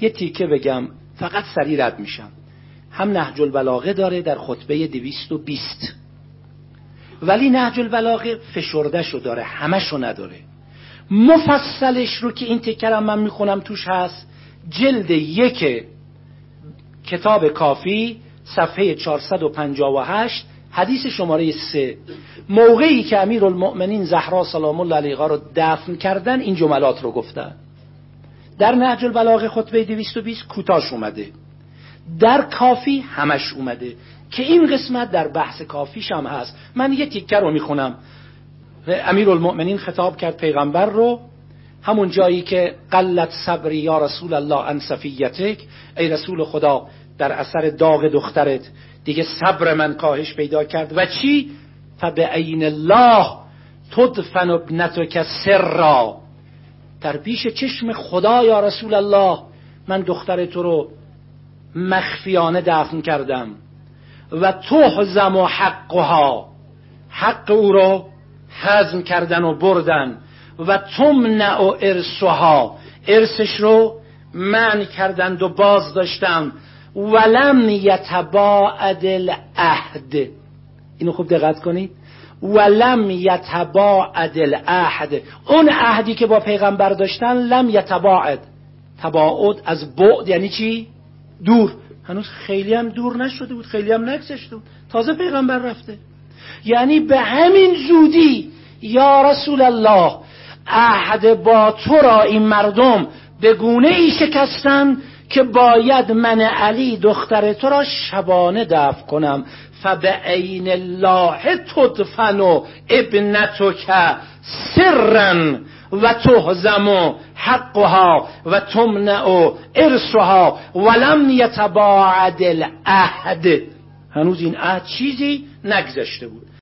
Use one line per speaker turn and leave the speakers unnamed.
یه تیکه بگم فقط سریع رد میشم. هم نهج البلاغه داره در خطبه 220 ولی نهج البلاغه فشردهشو داره همشو نداره. مفصلش رو که این تکرم من می‌خونم توش هست جلد یک کتاب کافی صفحه 458 حدیث شماره سه. موقعی که امیر المؤمنین زهرا سلام الله علیها رو دفن کردن این جملات رو گفتن. در نهج البلاغه خطبه 220 کوتاش اومده. در کافی همش اومده. که این قسمت در بحث کافیش هم هست. من یه تیکه رو می‌خونم. امیر المؤمنین خطاب کرد پیغمبر رو. همون جایی که قلت صبری یا رسول الله ان صفیتک ای رسول خدا در اثر داغ دخترت. دیگه صبر من کاهش پیدا کرد. و چی؟ فبعین الله تدفن ابنتک سرا. در پیش چشم خدا یا رسول الله من دختر تو رو مخفیانه دفن کردم و تحزم و حقها. حق او رو حزم کردن و بردن و تمنع و ارسها ارسش رو من کردند و باز داشتم ولم یتباعد العهد. اینو خوب دقت کنید. ولم یتباعد العهد اون عهدی که با پیغمبر داشتن لم یتباعد. تباعد از بعد یعنی چی؟ دور. هنوز خیلی هم دور نشده بود خیلی هم نگذشته بود. تازه پیغمبر رفته. یعنی به همین زودی یا رسول الله عهد با تو را این مردم به گونه ای شکستن که باید من علی دختر تو را شبانه دفع کنم. فبعین الله تدفن و ابنتک سرا و تهزم حقها و تمنع ارسها ولم یتباعد العهد. هنوز این عهد چیزی نگذشته بود.